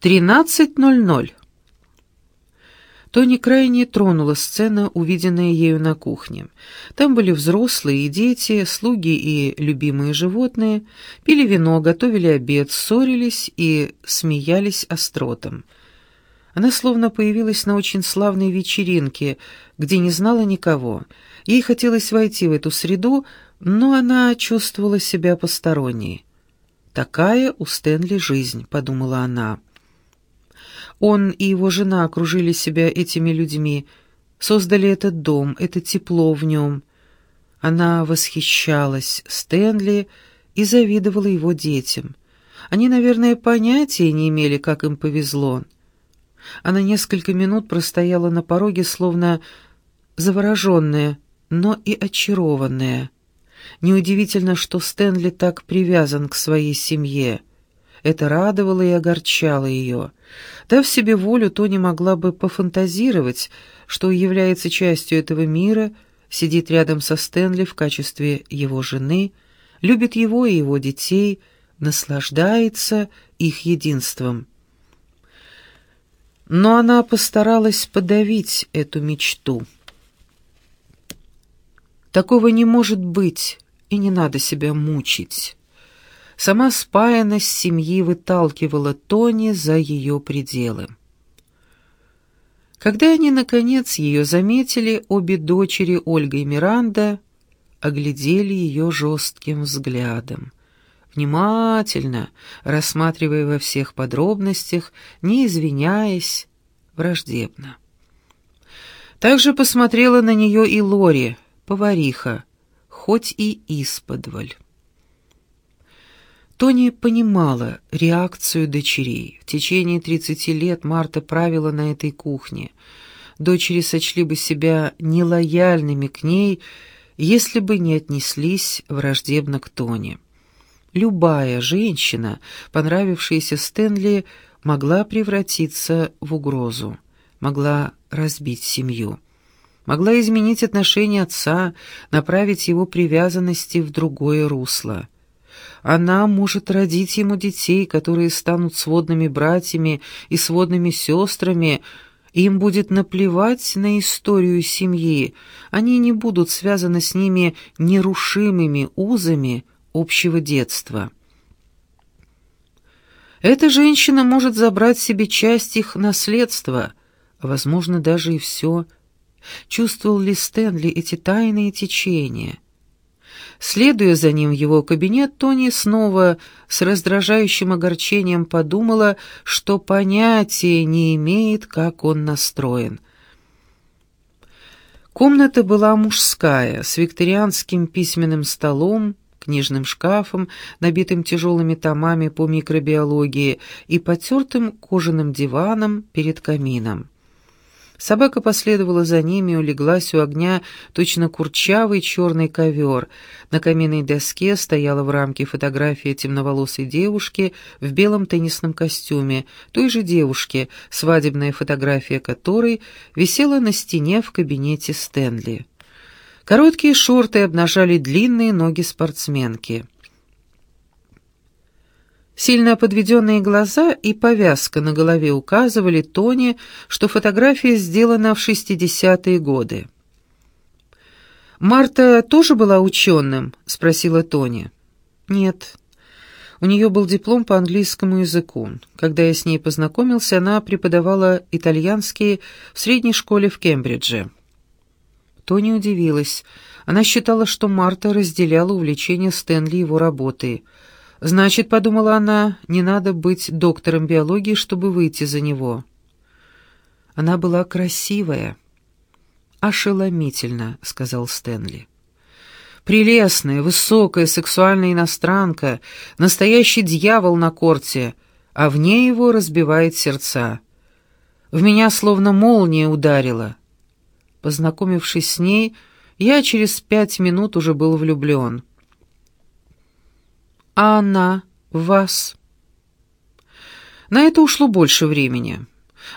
13.00. Тони крайне тронула сцена, увиденная ею на кухне. Там были взрослые и дети, слуги и любимые животные, пили вино, готовили обед, ссорились и смеялись остротом. Она словно появилась на очень славной вечеринке, где не знала никого. Ей хотелось войти в эту среду, но она чувствовала себя посторонней. «Такая у Стэнли жизнь», — подумала она. Он и его жена окружили себя этими людьми, создали этот дом, это тепло в нем. Она восхищалась Стэнли и завидовала его детям. Они, наверное, понятия не имели, как им повезло. Она несколько минут простояла на пороге, словно завороженная, но и очарованная. Неудивительно, что Стэнли так привязан к своей семье. Это радовало и огорчало ее. Дав себе волю, Тони могла бы пофантазировать, что является частью этого мира, сидит рядом со Стэнли в качестве его жены, любит его и его детей, наслаждается их единством. Но она постаралась подавить эту мечту. Такого не может быть, и не надо себя мучить. Сама спаянность семьи выталкивала Тони за ее пределы. Когда они, наконец, ее заметили, обе дочери, Ольга и Миранда, оглядели ее жестким взглядом, внимательно, рассматривая во всех подробностях, не извиняясь, враждебно. Также посмотрела на нее и Лори, повариха, хоть и исподволь. Тони понимала реакцию дочерей. В течение 30 лет Марта правила на этой кухне. Дочери сочли бы себя нелояльными к ней, если бы не отнеслись враждебно к Тони. Любая женщина, понравившаяся Стэнли, могла превратиться в угрозу, могла разбить семью, могла изменить отношение отца, направить его привязанности в другое русло — она может родить ему детей, которые станут сводными братьями и сводными сестрами, им будет наплевать на историю семьи, они не будут связаны с ними нерушимыми узами общего детства. Эта женщина может забрать себе часть их наследства, а, возможно, даже и все. Чувствовал ли Стэнли эти тайные течения? Следуя за ним в его кабинет, Тони снова с раздражающим огорчением подумала, что понятия не имеет, как он настроен. Комната была мужская, с викторианским письменным столом, книжным шкафом, набитым тяжелыми томами по микробиологии и потертым кожаным диваном перед камином. Собака последовала за ними и улеглась у огня точно курчавый черный ковер. На каминной доске стояла в рамке фотография темноволосой девушки в белом теннисном костюме, той же девушки, свадебная фотография которой висела на стене в кабинете Стэнли. Короткие шорты обнажали длинные ноги спортсменки. Сильно подведенные глаза и повязка на голове указывали Тони, что фотография сделана в 60-е годы. «Марта тоже была ученым?» — спросила Тони. «Нет. У нее был диплом по английскому языку. Когда я с ней познакомился, она преподавала итальянский в средней школе в Кембридже». Тони удивилась. Она считала, что Марта разделяла увлечение Стэнли его работой — Значит, подумала она, не надо быть доктором биологии, чтобы выйти за него. Она была красивая. «Ошеломительно», — сказал Стэнли. «Прелестная, высокая, сексуальная иностранка, настоящий дьявол на корте, а вне его разбивает сердца. В меня словно молния ударила. Познакомившись с ней, я через пять минут уже был влюблен» а она вас. На это ушло больше времени.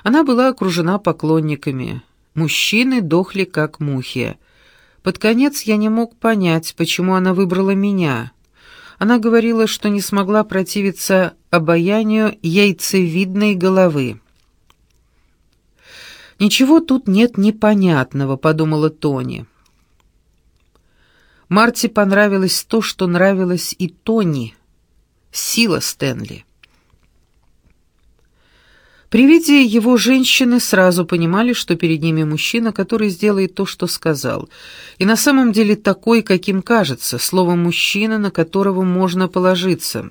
Она была окружена поклонниками. Мужчины дохли, как мухи. Под конец я не мог понять, почему она выбрала меня. Она говорила, что не смогла противиться обаянию яйцевидной головы. «Ничего тут нет непонятного», — подумала Тони. Марти понравилось то, что нравилось и Тони. Сила Стэнли. При виде его женщины сразу понимали, что перед ними мужчина, который сделает то, что сказал. И на самом деле такой, каким кажется, слово «мужчина», на которого можно положиться.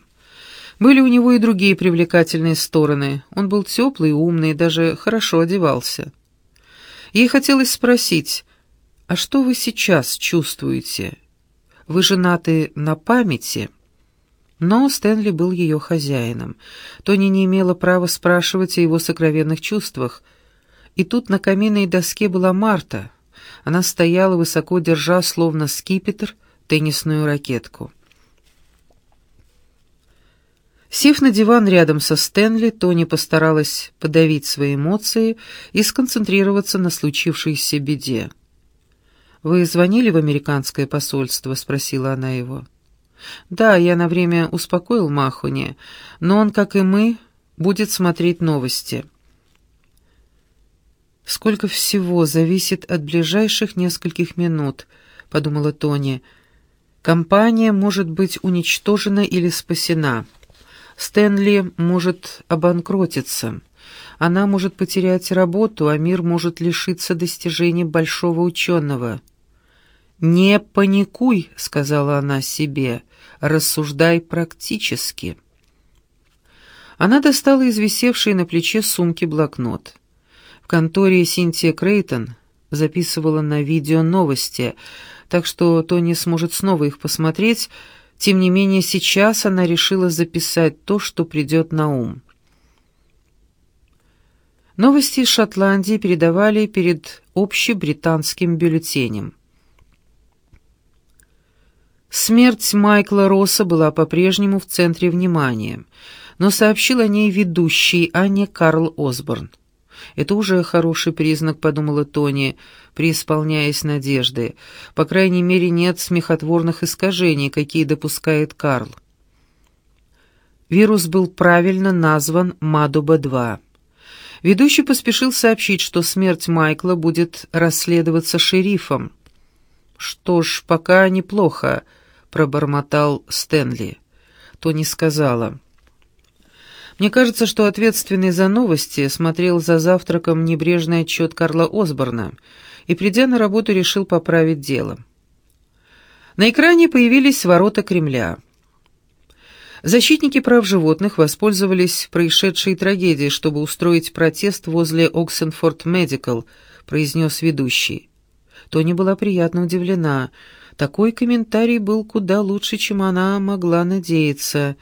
Были у него и другие привлекательные стороны. Он был теплый, умный, даже хорошо одевался. Ей хотелось спросить, «А что вы сейчас чувствуете? Вы женаты на памяти?» Но Стэнли был ее хозяином. Тони не имела права спрашивать о его сокровенных чувствах. И тут на каминной доске была Марта. Она стояла, высоко держа, словно скипетр, теннисную ракетку. Сев на диван рядом со Стэнли, Тони постаралась подавить свои эмоции и сконцентрироваться на случившейся беде. «Вы звонили в американское посольство?» — спросила она его. Да, я на время успокоил Махуни, но он, как и мы, будет смотреть новости. «Сколько всего зависит от ближайших нескольких минут», — подумала Тони. «Компания может быть уничтожена или спасена. Стэнли может обанкротиться. Она может потерять работу, а мир может лишиться достижений большого ученого». «Не паникуй», — сказала она себе, — «рассуждай практически». Она достала из висевшей на плече сумки блокнот. В конторе Синтия Крейтон записывала на видео новости, так что Тони сможет снова их посмотреть, тем не менее сейчас она решила записать то, что придет на ум. Новости из Шотландии передавали перед общебританским бюллетенем. Смерть Майкла Росса была по-прежнему в центре внимания, но сообщил о ней ведущий, а не Карл Осборн. «Это уже хороший признак», — подумала Тони, преисполняясь надежды. «По крайней мере, нет смехотворных искажений, какие допускает Карл». Вирус был правильно назван Мадуба-2. Ведущий поспешил сообщить, что смерть Майкла будет расследоваться шерифом. «Что ж, пока неплохо», пробормотал Стэнли. Тони сказала. «Мне кажется, что ответственный за новости смотрел за завтраком небрежный отчет Карла Осборна и, придя на работу, решил поправить дело». На экране появились ворота Кремля. Защитники прав животных воспользовались происшедшей трагедией, чтобы устроить протест возле Оксенфорд Медикал, произнес ведущий. Тони была приятно удивлена — такой комментарий был куда лучше, чем она могла надеяться.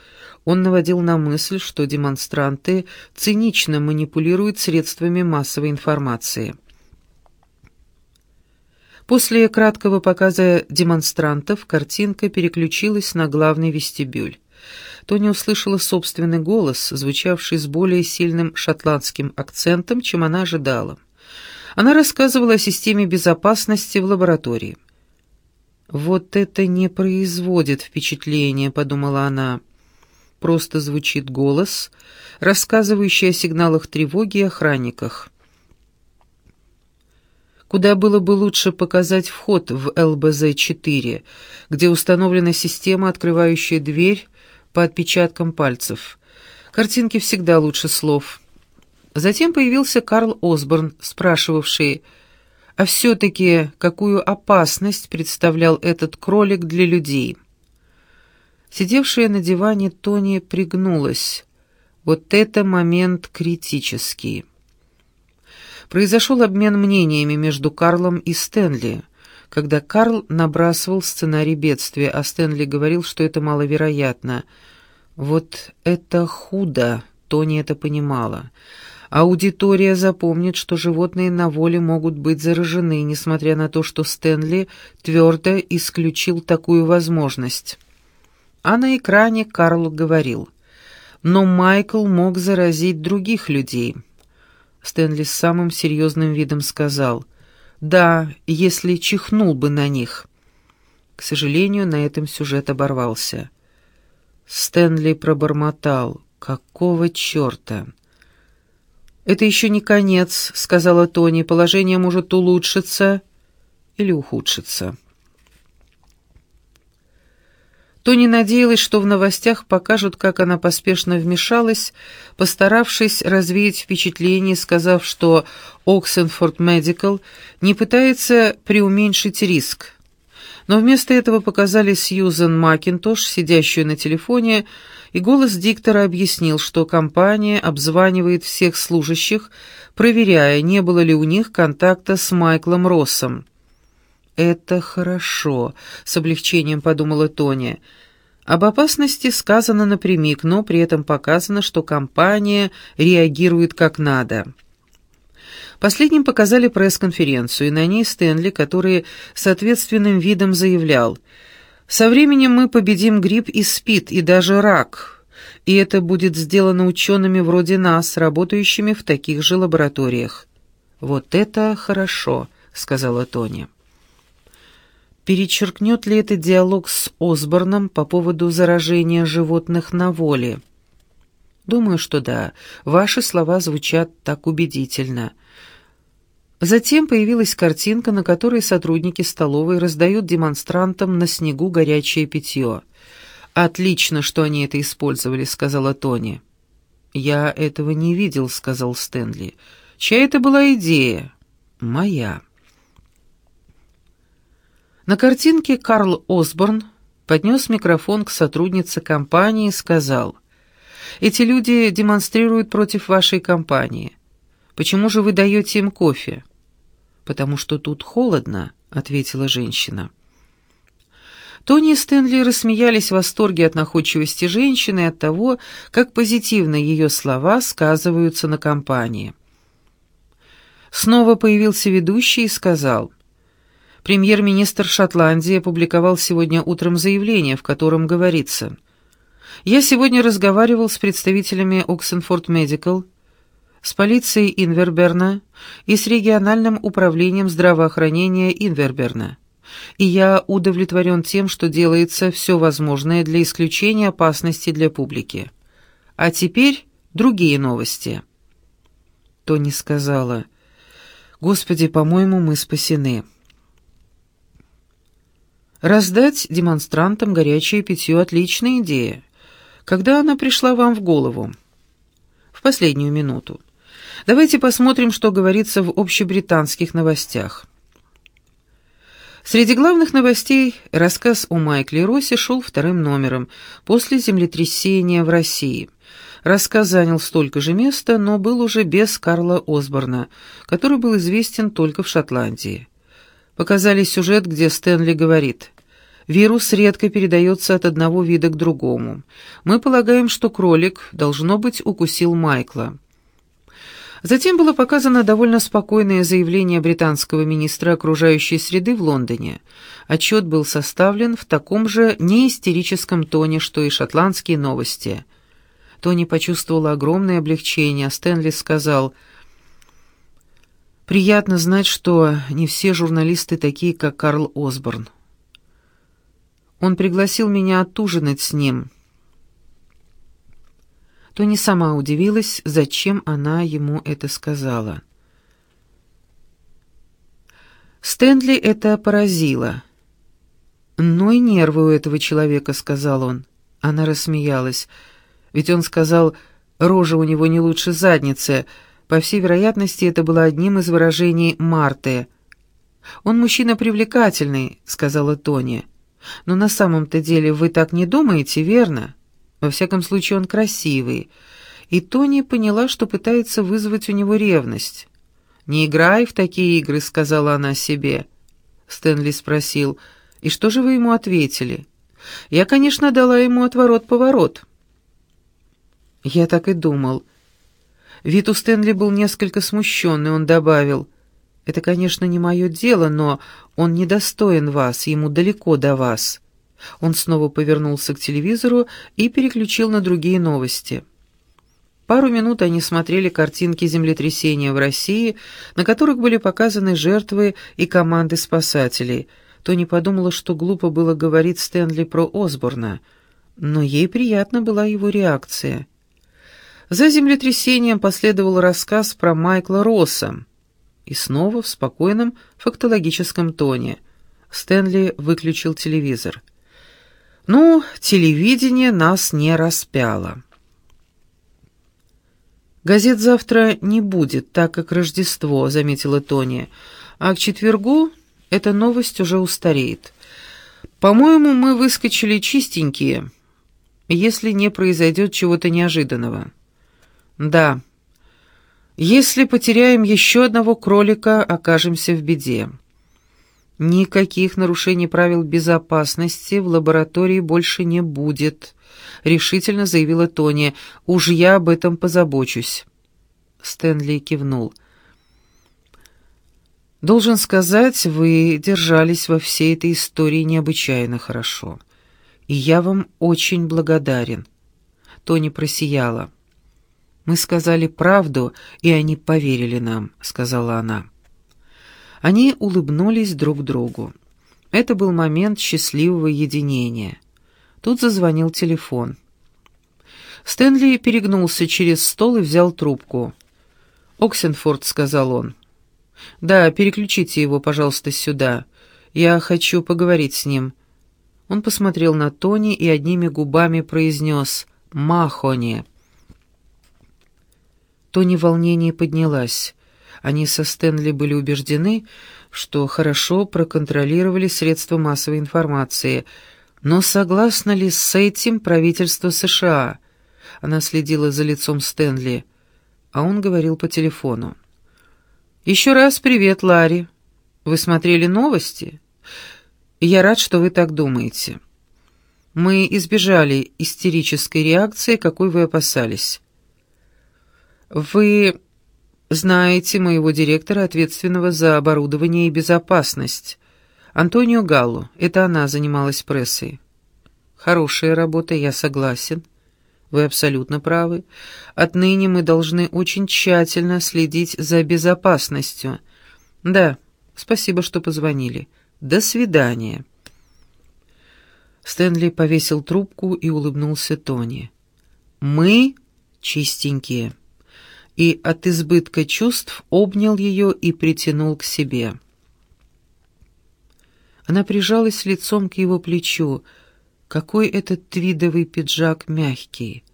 Он наводил на мысль, что демонстранты цинично манипулируют средствами массовой информации. После краткого показа демонстрантов картинка переключилась на главный вестибюль. Тони услышала собственный голос, звучавший с более сильным шотландским акцентом, чем она ожидала. Она рассказывала о системе безопасности в лаборатории. «Вот это не производит впечатления», — подумала она. Просто звучит голос, рассказывающий о сигналах тревоги и охранниках. Куда было бы лучше показать вход в ЛБЗ-4, где установлена система, открывающая дверь по отпечаткам пальцев. Картинки всегда лучше слов. Затем появился Карл Осборн, спрашивавший а все-таки какую опасность представлял этот кролик для людей? Сидевшая на диване Тони пригнулась. Вот это момент критический. Произошел обмен мнениями между Карлом и Стэнли, когда Карл набрасывал сценарий бедствия, а Стэнли говорил, что это маловероятно. Вот это худо, Тони это понимала. Аудитория запомнит, что животные на воле могут быть заражены, несмотря на то, что Стэнли твердо исключил такую возможность. А на экране Карл говорил, «Но Майкл мог заразить других людей». Стэнли с самым серьезным видом сказал, «Да, если чихнул бы на них». К сожалению, на этом сюжет оборвался. Стэнли пробормотал. «Какого черта?» «Это еще не конец», — сказала Тони. «Положение может улучшиться или ухудшиться». Тони надеялась, что в новостях покажут, как она поспешно вмешалась, постаравшись развеять впечатление, сказав, что Оксенфорд Медикал не пытается преуменьшить риск. Но вместо этого показали Сьюзен Макинтош, сидящую на телефоне, и голос диктора объяснил, что компания обзванивает всех служащих, проверяя, не было ли у них контакта с Майклом Россом. «Это хорошо», — с облегчением подумала Тоня. Об опасности сказано напрямик, но при этом показано, что компания реагирует как надо. Последним показали пресс-конференцию, и на ней Стэнли, который с ответственным видом заявлял «Со временем мы победим грипп и СПИД, и даже рак, и это будет сделано учеными вроде нас, работающими в таких же лабораториях». «Вот это хорошо», — сказала Тоня. Перечеркнет ли это диалог с Осборном по поводу заражения животных на воле? Думаю, что да. Ваши слова звучат так убедительно. Затем появилась картинка, на которой сотрудники столовой раздают демонстрантам на снегу горячее питье. «Отлично, что они это использовали», — сказала Тони. «Я этого не видел», — сказал Стэнли. «Чья это была идея?» «Моя». На картинке Карл Осборн поднес микрофон к сотруднице компании и сказал, «Эти люди демонстрируют против вашей компании. Почему же вы даете им кофе?» «Потому что тут холодно», — ответила женщина. Тони и Стэнли рассмеялись в восторге от находчивости женщины и от того, как позитивно ее слова сказываются на компании. Снова появился ведущий и сказал — Премьер-министр Шотландии опубликовал сегодня утром заявление, в котором говорится «Я сегодня разговаривал с представителями Оксенфорд Медикал, с полицией Инверберна и с региональным управлением здравоохранения Инверберна, и я удовлетворен тем, что делается все возможное для исключения опасности для публики. А теперь другие новости». Тони сказала «Господи, по-моему, мы спасены». Раздать демонстрантам горячее питье – отличная идея. Когда она пришла вам в голову? В последнюю минуту. Давайте посмотрим, что говорится в общебританских новостях. Среди главных новостей рассказ о Майкле Россе шел вторым номером после землетрясения в России. Рассказ занял столько же места, но был уже без Карла Осборна, который был известен только в Шотландии. Показали сюжет, где Стэнли говорит «Вирус редко передается от одного вида к другому. Мы полагаем, что кролик, должно быть, укусил Майкла». Затем было показано довольно спокойное заявление британского министра окружающей среды в Лондоне. Отчет был составлен в таком же неистерическом тоне, что и шотландские новости. Тони почувствовала огромное облегчение, а Стэнли сказал – Приятно знать, что не все журналисты такие, как Карл Осборн. Он пригласил меня отужинать с ним. Тони сама удивилась, зачем она ему это сказала. Стэнли это поразило. «Ну и нервы у этого человека», — сказал он. Она рассмеялась. «Ведь он сказал, рожа у него не лучше задницы», — по всей вероятности, это было одним из выражений Марты. «Он мужчина привлекательный», — сказала Тони. «Но на самом-то деле вы так не думаете, верно? Во всяком случае, он красивый». И Тони поняла, что пытается вызвать у него ревность. «Не играй в такие игры», — сказала она себе. Стэнли спросил, «И что же вы ему ответили?» «Я, конечно, дала ему отворот-поворот». «Я так и думал. Вид у Стэнли был несколько смущенный, он добавил, «Это, конечно, не мое дело, но он недостоин вас, ему далеко до вас». Он снова повернулся к телевизору и переключил на другие новости. Пару минут они смотрели картинки землетрясения в России, на которых были показаны жертвы и команды спасателей. Тони подумала, что глупо было говорить Стэнли про Осборна — но ей приятна была его реакция. За землетрясением последовал рассказ про Майкла Росса. И снова в спокойном фактологическом тоне. Стэнли выключил телевизор. «Ну, телевидение нас не распяло». «Газет завтра не будет, так как Рождество», — заметила Тони. «А к четвергу эта новость уже устареет. По-моему, мы выскочили чистенькие, если не произойдет чего-то неожиданного». «Да. Если потеряем еще одного кролика, окажемся в беде». «Никаких нарушений правил безопасности в лаборатории больше не будет», — решительно заявила Тони. «Уж я об этом позабочусь». Стэнли кивнул. «Должен сказать, вы держались во всей этой истории необычайно хорошо. И я вам очень благодарен». Тони просияла. «Мы сказали правду, и они поверили нам», — сказала она. Они улыбнулись друг другу. Это был момент счастливого единения. Тут зазвонил телефон. Стэнли перегнулся через стол и взял трубку. «Оксенфорд», — сказал он. «Да, переключите его, пожалуйста, сюда. Я хочу поговорить с ним». Он посмотрел на Тони и одними губами произнес «Махони». Тони в волнении поднялась. Они со Стэнли были убеждены, что хорошо проконтролировали средства массовой информации. Но согласно ли с этим правительство США? Она следила за лицом Стэнли, а он говорил по телефону. «Еще раз привет, Ларри. Вы смотрели новости? Я рад, что вы так думаете. Мы избежали истерической реакции, какой вы опасались. Вы знаете моего директора, ответственного за оборудование и безопасность. Антонио Галло. Это она занималась прессой. Хорошая работа, я согласен. Вы абсолютно правы. Отныне мы должны очень тщательно следить за безопасностью. Да, спасибо, что позвонили. До свидания. Стэнли повесил трубку и улыбнулся Тони. «Мы чистенькие» и от избытка чувств обнял ее и притянул к себе. Она прижалась лицом к его плечу. Какой этот твидовый пиджак мягкий!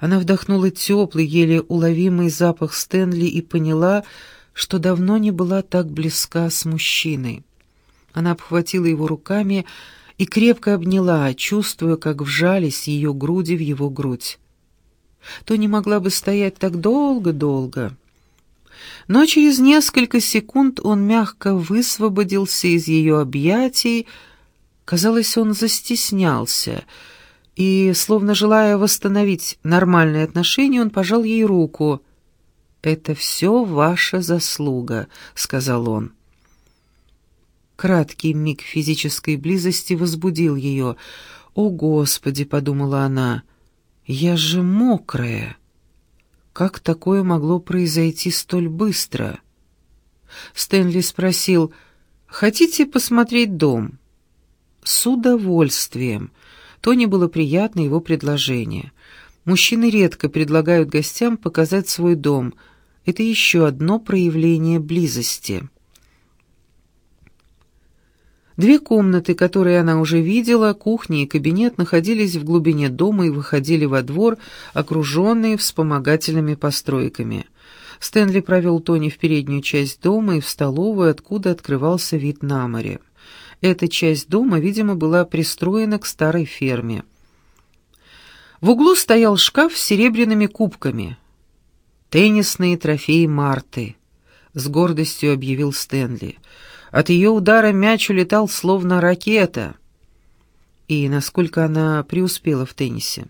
Она вдохнула теплый, еле уловимый запах Стэнли и поняла, что давно не была так близка с мужчиной. Она обхватила его руками и крепко обняла, чувствуя, как вжались ее груди в его грудь то не могла бы стоять так долго-долго. Но через несколько секунд он мягко высвободился из ее объятий, казалось, он застеснялся, и, словно желая восстановить нормальные отношения, он пожал ей руку. «Это все ваша заслуга», — сказал он. Краткий миг физической близости возбудил ее. «О, Господи!» — подумала она. Я же мокрая. Как такое могло произойти столь быстро? Стэнли спросил, «Хотите посмотреть дом?» «С удовольствием». Тони было приятно его предложение. Мужчины редко предлагают гостям показать свой дом. Это еще одно проявление близости. Две комнаты, которые она уже видела, кухня и кабинет, находились в глубине дома и выходили во двор, окруженные вспомогательными постройками. Стэнли провел Тони в переднюю часть дома и в столовую, откуда открывался вид на море. Эта часть дома, видимо, была пристроена к старой ферме. В углу стоял шкаф с серебряными кубками. «Теннисные трофеи Марты», — с гордостью объявил Стэнли. От ее удара мяч улетал словно ракета. И насколько она преуспела в теннисе.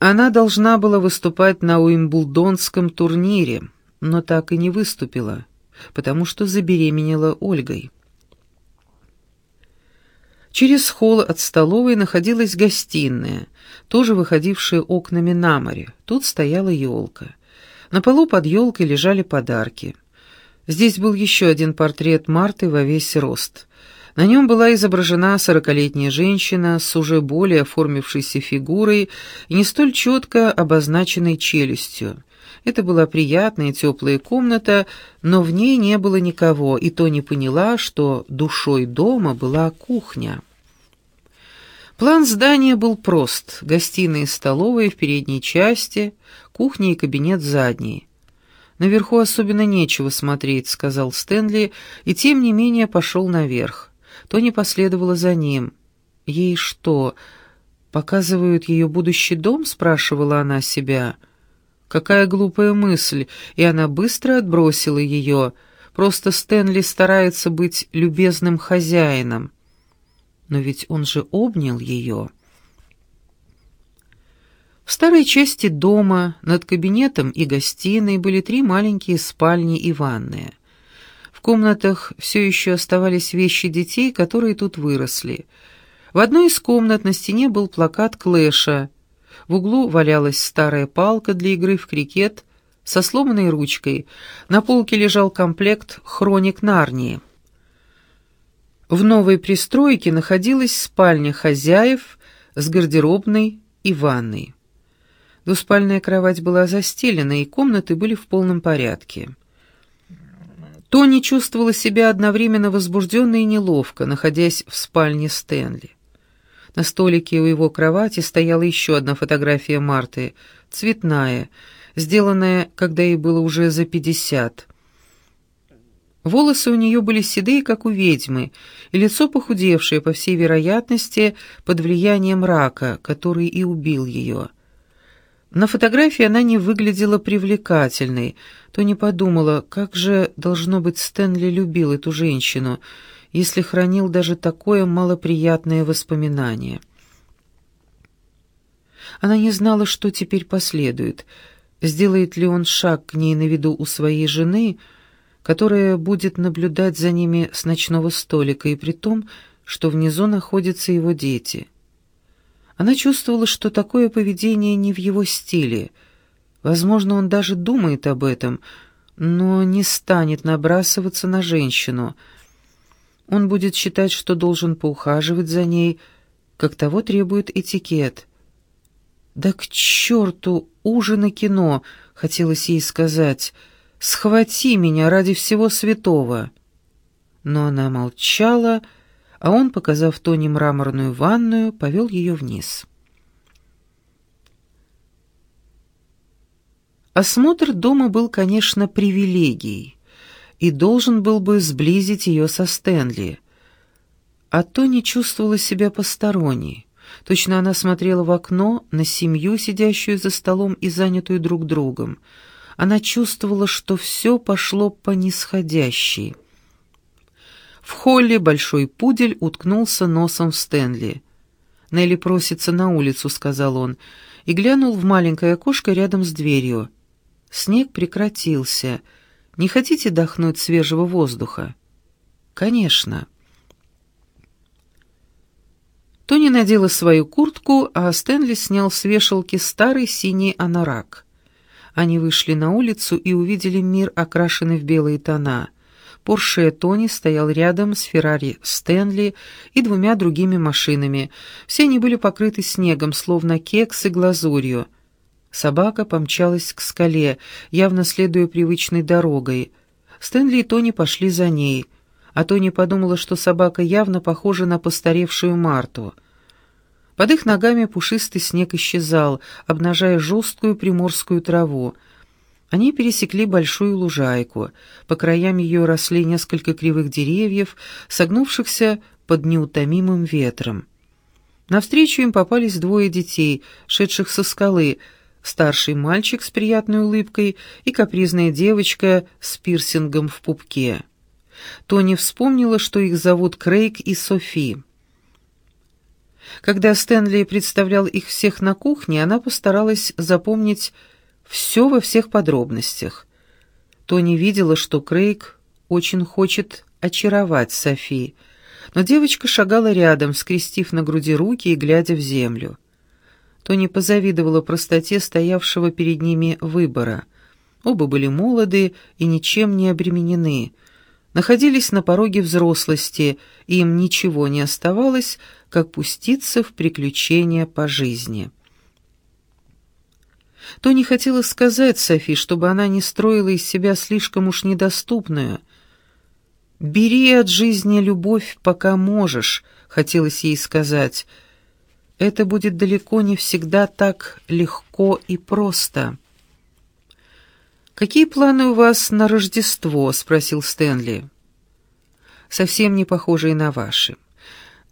Она должна была выступать на Уимблдонском турнире, но так и не выступила, потому что забеременела Ольгой. Через холл от столовой находилась гостиная, тоже выходившая окнами на море. Тут стояла елка. На полу под елкой лежали подарки — Здесь был еще один портрет Марты во весь рост. На нем была изображена сорокалетняя женщина с уже более оформившейся фигурой и не столь четко обозначенной челюстью. Это была приятная теплая комната, но в ней не было никого, и то не поняла, что душой дома была кухня. План здания был прост. Гостиная и столовая в передней части, кухня и кабинет задней. «Наверху особенно нечего смотреть», — сказал Стэнли, и тем не менее пошел наверх. Тони последовала за ним. «Ей что, показывают ее будущий дом?» — спрашивала она себя. Какая глупая мысль, и она быстро отбросила ее. Просто Стэнли старается быть любезным хозяином. Но ведь он же обнял ее. В старой части дома над кабинетом и гостиной были три маленькие спальни и ванная. В комнатах все еще оставались вещи детей, которые тут выросли. В одной из комнат на стене был плакат Клэша. В углу валялась старая палка для игры в крикет со сломанной ручкой. На полке лежал комплект «Хроник Нарнии». В новой пристройке находилась спальня хозяев с гардеробной и ванной. Двуспальная кровать была застелена, и комнаты были в полном порядке. Тони чувствовала себя одновременно возбужденно и неловко, находясь в спальне Стэнли. На столике у его кровати стояла еще одна фотография Марты, цветная, сделанная, когда ей было уже за пятьдесят. Волосы у нее были седые, как у ведьмы, и лицо похудевшее, по всей вероятности, под влиянием рака, который и убил ее. На фотографии она не выглядела привлекательной, то не подумала, как же, должно быть, Стэнли любил эту женщину, если хранил даже такое малоприятное воспоминание. Она не знала, что теперь последует, сделает ли он шаг к ней на виду у своей жены, которая будет наблюдать за ними с ночного столика, и при том, что внизу находятся его дети — она чувствовала, что такое поведение не в его стиле. Возможно, он даже думает об этом, но не станет набрасываться на женщину. Он будет считать, что должен поухаживать за ней, как того требует этикет. «Да к черту ужин и кино!» — хотелось ей сказать. «Схвати меня ради всего святого!» Но она молчала, — а он, показав Тони мраморную ванную, повел ее вниз. Осмотр дома был, конечно, привилегией и должен был бы сблизить ее со Стэнли. А Тони чувствовала себя посторонней. Точно она смотрела в окно на семью, сидящую за столом и занятую друг другом. Она чувствовала, что все пошло по нисходящей. В холле большой пудель уткнулся носом в Стэнли. «Нелли просится на улицу», — сказал он, и глянул в маленькое окошко рядом с дверью. Снег прекратился. «Не хотите дохнуть свежего воздуха?» «Конечно». Тони надела свою куртку, а Стэнли снял с вешалки старый синий анорак. Они вышли на улицу и увидели мир, окрашенный в белые тона. Порше Тони стоял рядом с Феррари Стэнли и двумя другими машинами. Все они были покрыты снегом, словно кекс и глазурью. Собака помчалась к скале, явно следуя привычной дорогой. Стэнли и Тони пошли за ней, а Тони подумала, что собака явно похожа на постаревшую Марту. Под их ногами пушистый снег исчезал, обнажая жесткую приморскую траву. Они пересекли большую лужайку. По краям ее росли несколько кривых деревьев, согнувшихся под неутомимым ветром. Навстречу им попались двое детей, шедших со скалы, старший мальчик с приятной улыбкой и капризная девочка с пирсингом в пупке. Тони вспомнила, что их зовут Крейг и Софи. Когда Стэнли представлял их всех на кухне, она постаралась запомнить все во всех подробностях. Тони видела, что Крейг очень хочет очаровать Софи, но девочка шагала рядом, скрестив на груди руки и глядя в землю. Тони позавидовала простоте стоявшего перед ними выбора. Оба были молоды и ничем не обременены. находились на пороге взрослости, и им ничего не оставалось, как пуститься в приключения по жизни. Тони хотела сказать Софи, чтобы она не строила из себя слишком уж недоступную. «Бери от жизни любовь, пока можешь», — хотелось ей сказать. «Это будет далеко не всегда так легко и просто». «Какие планы у вас на Рождество?» — спросил Стэнли. «Совсем не похожие на ваши.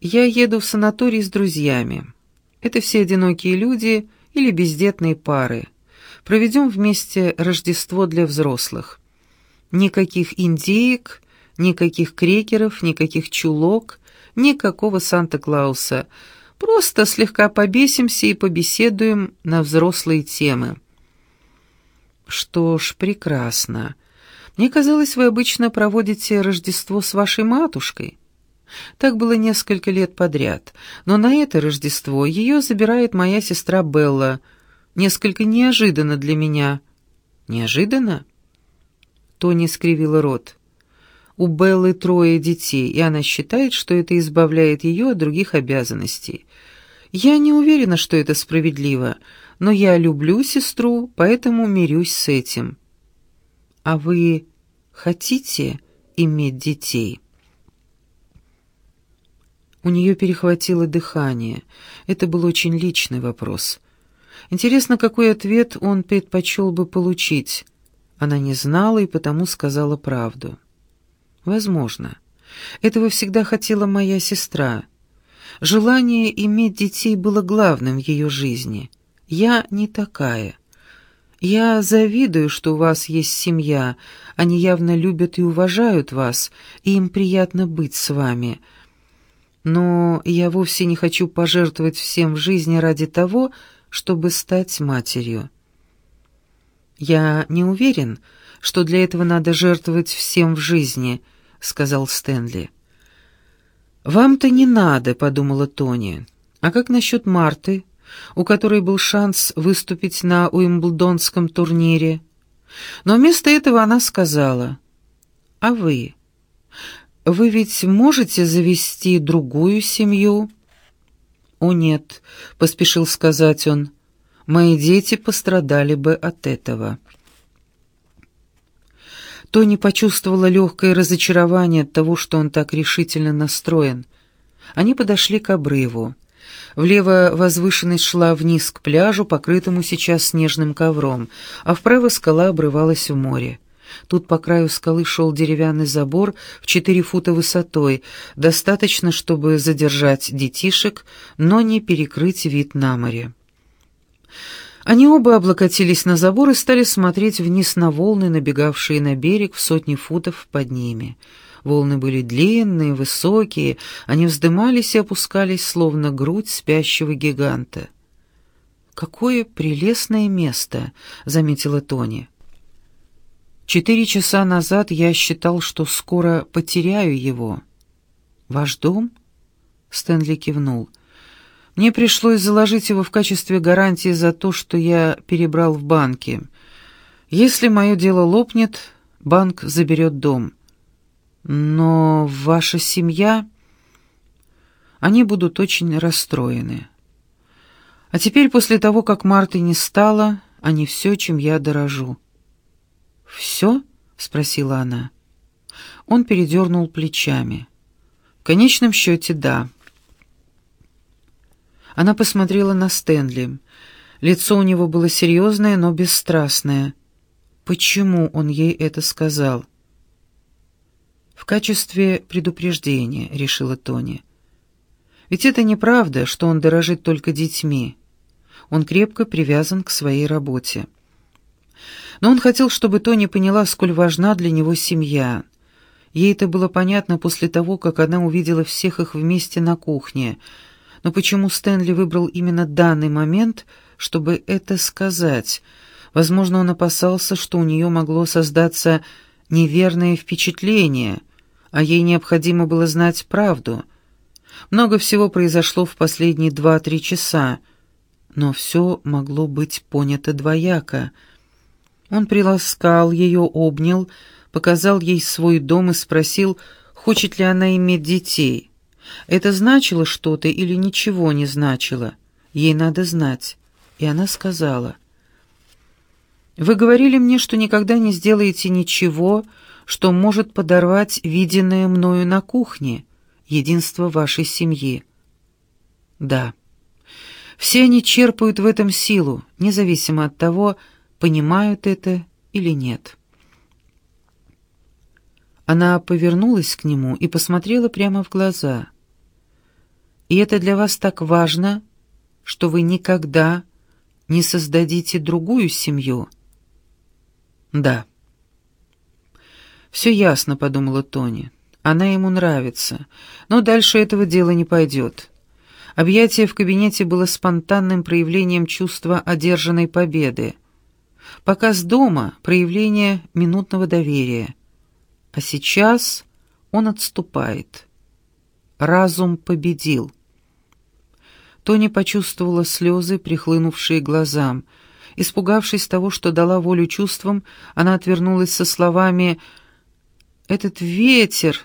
Я еду в санаторий с друзьями. Это все одинокие люди или бездетные пары. Проведем вместе Рождество для взрослых. Никаких индеек, никаких крекеров, никаких чулок, никакого Санта-Клауса. Просто слегка побесимся и побеседуем на взрослые темы». «Что ж, прекрасно. Мне казалось, вы обычно проводите Рождество с вашей матушкой». Так было несколько лет подряд, но на это Рождество ее забирает моя сестра Белла. Несколько неожиданно для меня. Неожиданно? Тони скривила рот. У Беллы трое детей, и она считает, что это избавляет ее от других обязанностей. Я не уверена, что это справедливо, но я люблю сестру, поэтому мирюсь с этим. А вы хотите иметь детей?» У нее перехватило дыхание. Это был очень личный вопрос. Интересно, какой ответ он предпочел бы получить. Она не знала и потому сказала правду. «Возможно. Этого всегда хотела моя сестра. Желание иметь детей было главным в ее жизни». Я не такая. Я завидую, что у вас есть семья. Они явно любят и уважают вас, и им приятно быть с вами. Но я вовсе не хочу пожертвовать всем в жизни ради того, чтобы стать матерью. Я не уверен, что для этого надо жертвовать всем в жизни, сказал Стэнли. Вам-то не надо, подумала Тони. А как насчет Марты? у которой был шанс выступить на Уимблдонском турнире. Но вместо этого она сказала, «А вы? Вы ведь можете завести другую семью?» «О нет», — поспешил сказать он, — «мои дети пострадали бы от этого». Тони почувствовала легкое разочарование от того, что он так решительно настроен. Они подошли к обрыву. Влево возвышенность шла вниз к пляжу, покрытому сейчас снежным ковром, а вправо скала обрывалась в море. Тут по краю скалы шел деревянный забор в четыре фута высотой, достаточно, чтобы задержать детишек, но не перекрыть вид на море. Они оба облокотились на забор и стали смотреть вниз на волны, набегавшие на берег в сотни футов под ними — Волны были длинные, высокие, они вздымались и опускались, словно грудь спящего гиганта. «Какое прелестное место!» — заметила Тони. «Четыре часа назад я считал, что скоро потеряю его». «Ваш дом?» — Стэнли кивнул. «Мне пришлось заложить его в качестве гарантии за то, что я перебрал в банке. Если мое дело лопнет, банк заберет дом». Но ваша семья... Они будут очень расстроены. А теперь, после того, как Марты не стало, они все, чем я дорожу. «Все?» — спросила она. Он передернул плечами. «В конечном счете, да». Она посмотрела на Стэнли. Лицо у него было серьезное, но бесстрастное. Почему он ей это сказал? «В качестве предупреждения», — решила Тони. «Ведь это неправда, что он дорожит только детьми. Он крепко привязан к своей работе». Но он хотел, чтобы Тони поняла, сколь важна для него семья. Ей это было понятно после того, как она увидела всех их вместе на кухне. Но почему Стэнли выбрал именно данный момент, чтобы это сказать? Возможно, он опасался, что у нее могло создаться неверное впечатление — а ей необходимо было знать правду. Много всего произошло в последние два-три часа, но все могло быть понято двояко. Он приласкал ее, обнял, показал ей свой дом и спросил, хочет ли она иметь детей. Это значило что-то или ничего не значило? Ей надо знать. И она сказала, «Вы говорили мне, что никогда не сделаете ничего, что может подорвать виденное мною на кухне, единство вашей семьи». «Да». Все они черпают в этом силу, независимо от того, понимают это или нет. Она повернулась к нему и посмотрела прямо в глаза. «И это для вас так важно, что вы никогда не создадите другую семью?» «Да». «Все ясно», — подумала Тони. «Она ему нравится, но дальше этого дела не пойдет». Объятие в кабинете было спонтанным проявлением чувства одержанной победы. Показ дома — проявление минутного доверия. А сейчас он отступает. Разум победил. Тони почувствовала слезы, прихлынувшие глазам. Испугавшись того, что дала волю чувствам, она отвернулась со словами «Этот ветер!»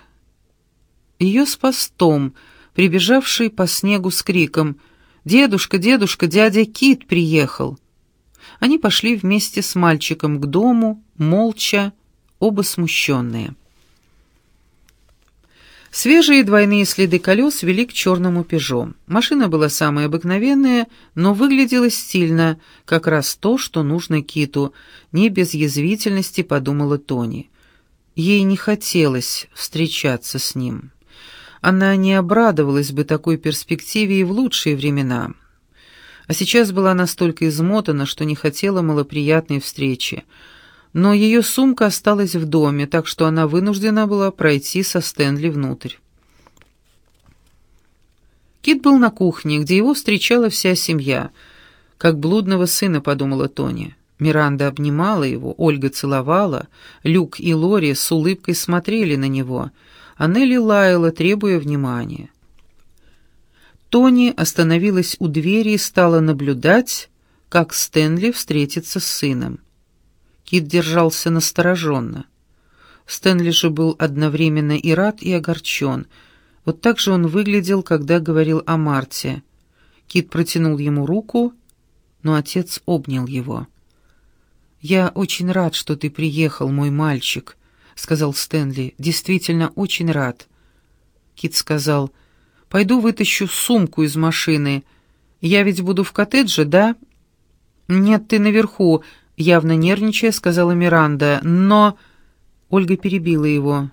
Ее спас Том — прибежавший по снегу с криком «Дедушка, дедушка, дядя Кит приехал!». Они пошли вместе с мальчиком к дому, молча, оба смущенные. Свежие двойные следы колес вели к черному «Пежо». Машина была самая обыкновенная, но выглядела стильно, как раз то, что нужно Киту, не без язвительности подумала Тони. Ей не хотелось встречаться с ним она не обрадовалась бы такой перспективе и в лучшие времена. А сейчас была настолько измотана, что не хотела малоприятной встречи. Но ее сумка осталась в доме, так что она вынуждена была пройти со Стэнли внутрь. Кит был на кухне, где его встречала вся семья. Как блудного сына, подумала Тони. Миранда обнимала его, Ольга целовала, Люк и Лори с улыбкой смотрели на него — а Нелли лаяла, требуя внимания. Тони остановилась у двери и стала наблюдать, как Стэнли встретится с сыном. Кит держался настороженно. Стэнли же был одновременно и рад, и огорчен. Вот так же он выглядел, когда говорил о Марте. Кит протянул ему руку, но отец обнял его. «Я очень рад, что ты приехал, мой мальчик», сказал Стэнли. «Действительно, очень рад». Кит сказал, «Пойду вытащу сумку из машины. Я ведь буду в коттедже, да?» «Нет, ты наверху», — явно нервничая, сказала Миранда. «Но...» Ольга перебила его.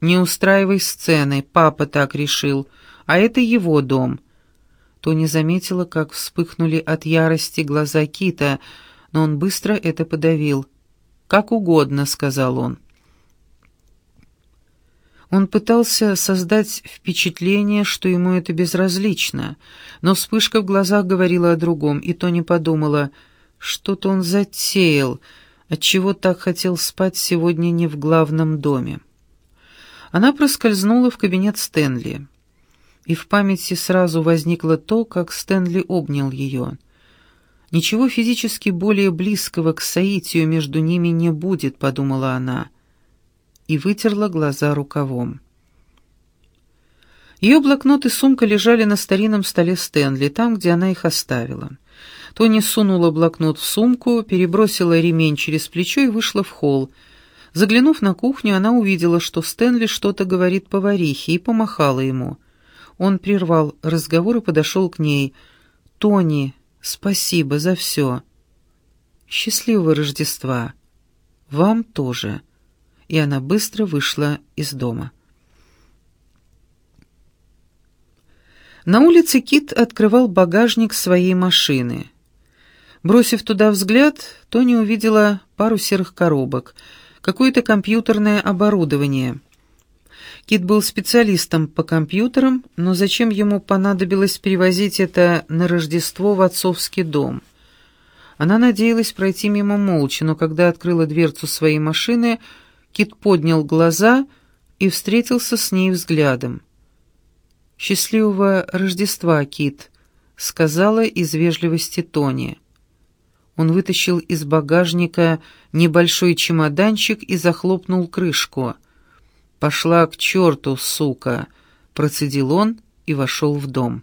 «Не устраивай сцены, папа так решил. А это его дом». Тони заметила, как вспыхнули от ярости глаза Кита, но он быстро это подавил. «Как угодно», — сказал он. Он пытался создать впечатление, что ему это безразлично, но вспышка в глазах говорила о другом, и Тони подумала, что-то он затеял, отчего так хотел спать сегодня не в главном доме. Она проскользнула в кабинет Стэнли, и в памяти сразу возникло то, как Стэнли обнял ее. «Ничего физически более близкого к соитию между ними не будет», — подумала она, — и вытерла глаза рукавом. Ее блокнот и сумка лежали на старинном столе Стэнли, там, где она их оставила. Тони сунула блокнот в сумку, перебросила ремень через плечо и вышла в холл. Заглянув на кухню, она увидела, что Стэнли что-то говорит поварихе, и помахала ему. Он прервал разговор и подошел к ней. «Тони, спасибо за все. Счастливого Рождества. Вам тоже» и она быстро вышла из дома. На улице Кит открывал багажник своей машины. Бросив туда взгляд, Тони увидела пару серых коробок, какое-то компьютерное оборудование. Кит был специалистом по компьютерам, но зачем ему понадобилось перевозить это на Рождество в отцовский дом? Она надеялась пройти мимо молча, но когда открыла дверцу своей машины, Кит поднял глаза и встретился с ней взглядом. «Счастливого Рождества, Кит», — сказала из вежливости Тони. Он вытащил из багажника небольшой чемоданчик и захлопнул крышку. «Пошла к черту, сука!» — процедил он и вошел в дом.